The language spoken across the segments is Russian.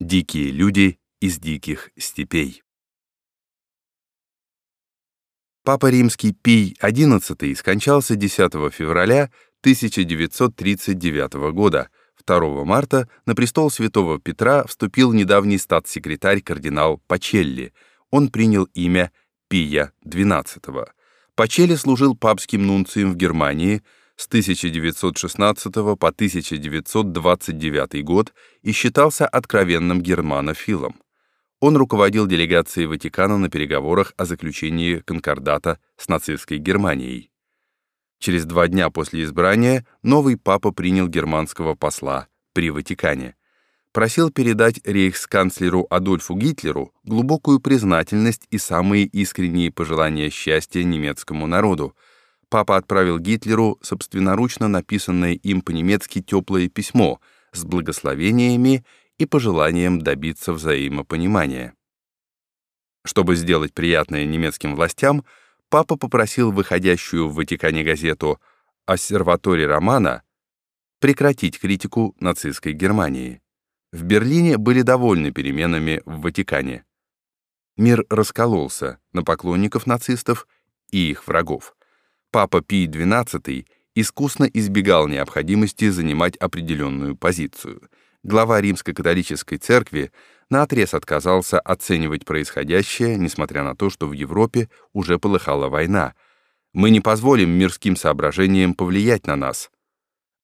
Дикие люди из диких степей. Папа Римский Пий XI скончался 10 февраля 1939 года. 2 марта на престол святого Петра вступил недавний статс-секретарь кардинал Пачелли. Он принял имя Пия XII. Пачелли служил папским нунцием в Германии – с 1916 по 1929 год и считался откровенным германофилом. Он руководил делегацией Ватикана на переговорах о заключении конкордата с нацистской Германией. Через два дня после избрания новый папа принял германского посла при Ватикане. Просил передать рейхсканцлеру Адольфу Гитлеру глубокую признательность и самые искренние пожелания счастья немецкому народу, папа отправил Гитлеру собственноручно написанное им по-немецки теплое письмо с благословениями и пожеланием добиться взаимопонимания. Чтобы сделать приятное немецким властям, папа попросил выходящую в Ватикане газету «Ассерваторий Романа» прекратить критику нацистской Германии. В Берлине были довольны переменами в Ватикане. Мир раскололся на поклонников нацистов и их врагов. Папа Пий XII искусно избегал необходимости занимать определенную позицию. Глава Римско-католической церкви наотрез отказался оценивать происходящее, несмотря на то, что в Европе уже полыхала война. Мы не позволим мирским соображениям повлиять на нас.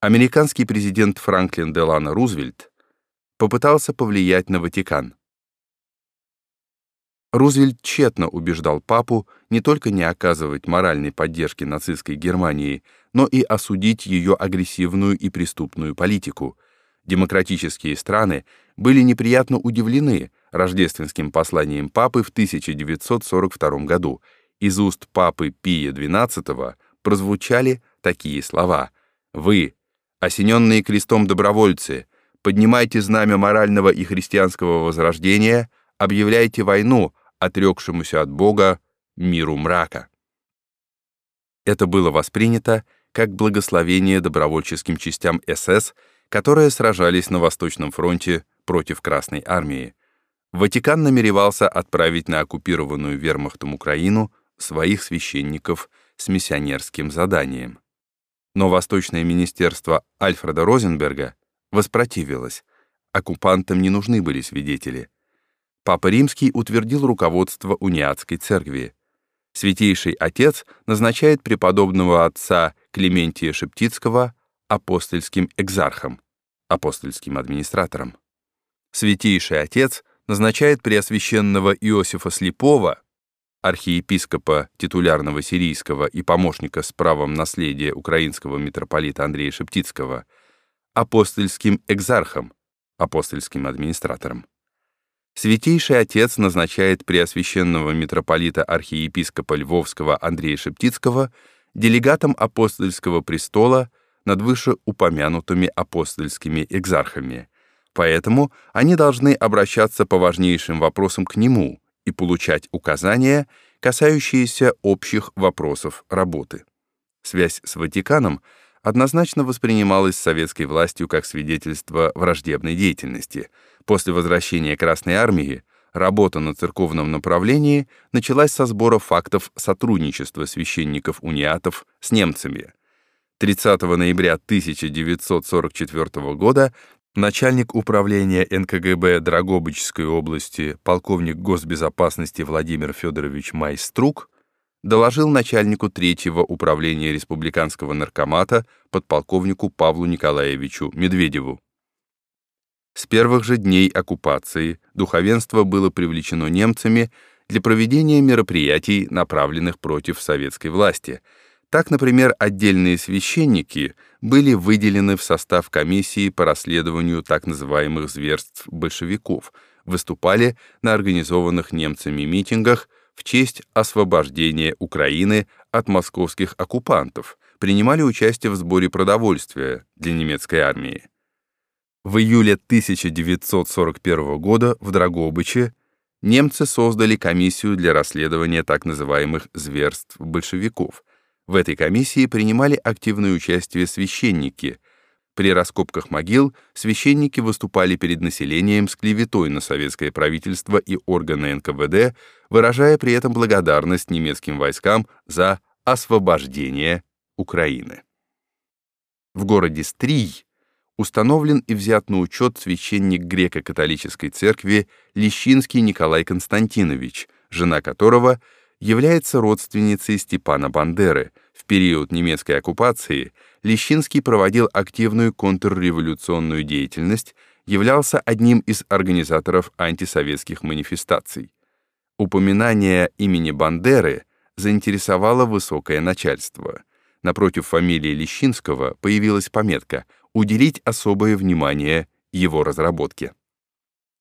Американский президент Франклин Делано Рузвельт попытался повлиять на Ватикан. Рузвельт тщетно убеждал папу не только не оказывать моральной поддержки нацистской Германии, но и осудить ее агрессивную и преступную политику. Демократические страны были неприятно удивлены рождественским посланием папы в 1942 году. Из уст папы Пия XII прозвучали такие слова «Вы, осененные крестом добровольцы, поднимайте знамя морального и христианского возрождения, объявляйте войну отрекшемуся от Бога миру мрака. Это было воспринято как благословение добровольческим частям СС, которые сражались на Восточном фронте против Красной армии. Ватикан намеревался отправить на оккупированную вермахтом Украину своих священников с миссионерским заданием. Но Восточное министерство Альфреда Розенберга воспротивилось. Оккупантам не нужны были свидетели. Папа Римский утвердил руководство униатской церкви. Святейший Отец назначает преподобного отца Клементия Шептицкого апостольским экзархом, апостольским администратором. Святейший Отец назначает преосвященного Иосифа Слепого, архиепископа титулярного сирийского и помощника с правом наследия украинского митрополита Андрея Шептицкого, апостольским экзархом, апостольским администратором. Святейший Отец назначает преосвященного митрополита архиепископа Львовского Андрея Шептицкого делегатом апостольского престола над вышеупомянутыми апостольскими экзархами. Поэтому они должны обращаться по важнейшим вопросам к нему и получать указания, касающиеся общих вопросов работы. Связь с Ватиканом однозначно воспринималась советской властью как свидетельство враждебной деятельности — После возвращения Красной Армии работа на церковном направлении началась со сбора фактов сотрудничества священников-униатов с немцами. 30 ноября 1944 года начальник управления НКГБ Драгобычской области полковник госбезопасности Владимир Федорович Майструк доложил начальнику третьего управления республиканского наркомата подполковнику Павлу Николаевичу Медведеву. С первых же дней оккупации духовенство было привлечено немцами для проведения мероприятий, направленных против советской власти. Так, например, отдельные священники были выделены в состав комиссии по расследованию так называемых зверств большевиков, выступали на организованных немцами митингах в честь освобождения Украины от московских оккупантов, принимали участие в сборе продовольствия для немецкой армии. В июле 1941 года в Драгобыче немцы создали комиссию для расследования так называемых зверств большевиков. В этой комиссии принимали активное участие священники. При раскопках могил священники выступали перед населением с клеветой на советское правительство и органы НКВД, выражая при этом благодарность немецким войскам за освобождение Украины. В городе Стрий установлен и взят на учет священник греко-католической церкви Лещинский Николай Константинович, жена которого является родственницей Степана Бандеры. В период немецкой оккупации Лещинский проводил активную контрреволюционную деятельность, являлся одним из организаторов антисоветских манифестаций. Упоминание имени Бандеры заинтересовало высокое начальство. Напротив фамилии Лещинского появилась пометка «Уделить особое внимание его разработке».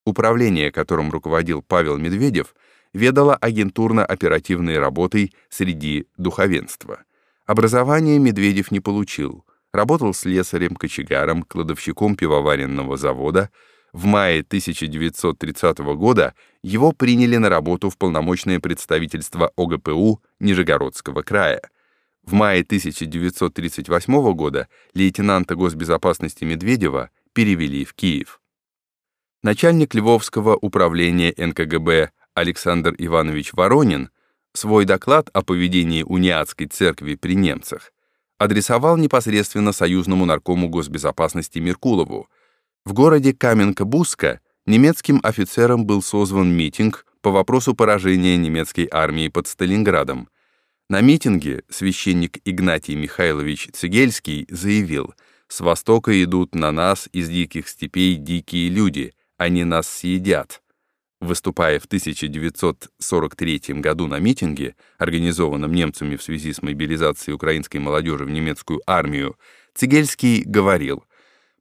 Управление, которым руководил Павел Медведев, ведало агентурно-оперативной работой среди духовенства. Образование Медведев не получил. Работал слесарем-кочегаром, кладовщиком пивоваренного завода. В мае 1930 года его приняли на работу в полномочное представительство ОГПУ Нижегородского края. В мае 1938 года лейтенанта госбезопасности Медведева перевели в Киев. Начальник Львовского управления НКГБ Александр Иванович Воронин свой доклад о поведении униатской церкви при немцах адресовал непосредственно союзному наркому госбезопасности Меркулову. В городе Каменка-Бузка немецким офицерам был созван митинг по вопросу поражения немецкой армии под Сталинградом. На митинге священник Игнатий Михайлович Цигельский заявил, «С востока идут на нас из диких степей дикие люди, они нас съедят». Выступая в 1943 году на митинге, организованном немцами в связи с мобилизацией украинской молодежи в немецкую армию, Цигельский говорил,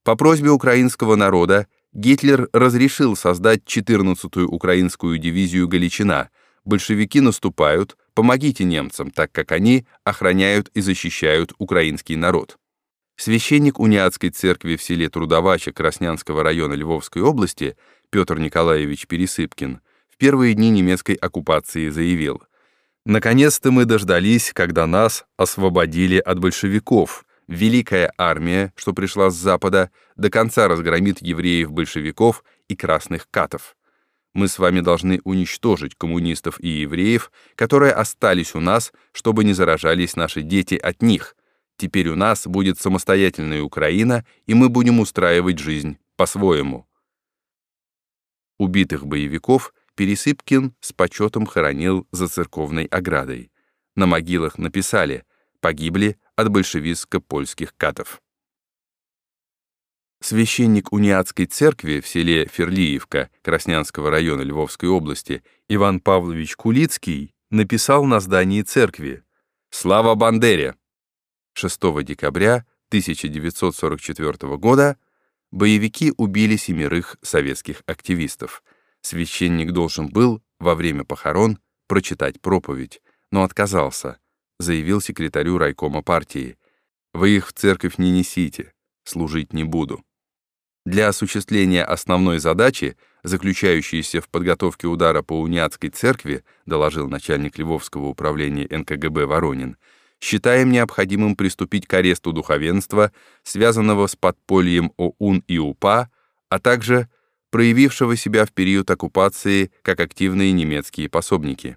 «По просьбе украинского народа Гитлер разрешил создать 14-ю украинскую дивизию «Галичина». Большевики наступают, помогите немцам, так как они охраняют и защищают украинский народ». Священник униатской церкви в селе Трудовача Краснянского района Львовской области Петр Николаевич Пересыпкин в первые дни немецкой оккупации заявил «Наконец-то мы дождались, когда нас освободили от большевиков. Великая армия, что пришла с запада, до конца разгромит евреев-большевиков и красных катов. Мы с вами должны уничтожить коммунистов и евреев, которые остались у нас, чтобы не заражались наши дети от них. Теперь у нас будет самостоятельная Украина, и мы будем устраивать жизнь по-своему». Убитых боевиков Пересыпкин с почетом хоронил за церковной оградой. На могилах написали «Погибли от большевистско-польских катов». Священник униатской церкви в селе Ферлиевка Краснянского района Львовской области Иван Павлович Кулицкий написал на здании церкви «Слава Бандере!» 6 декабря 1944 года боевики убили семерых советских активистов. Священник должен был во время похорон прочитать проповедь, но отказался, заявил секретарю райкома партии. «Вы их в церковь не несите, служить не буду». Для осуществления основной задачи, заключающейся в подготовке удара по униатской церкви, доложил начальник Львовского управления НКГБ Воронин, считаем необходимым приступить к аресту духовенства, связанного с подпольем ОУН и УПА, а также проявившего себя в период оккупации как активные немецкие пособники.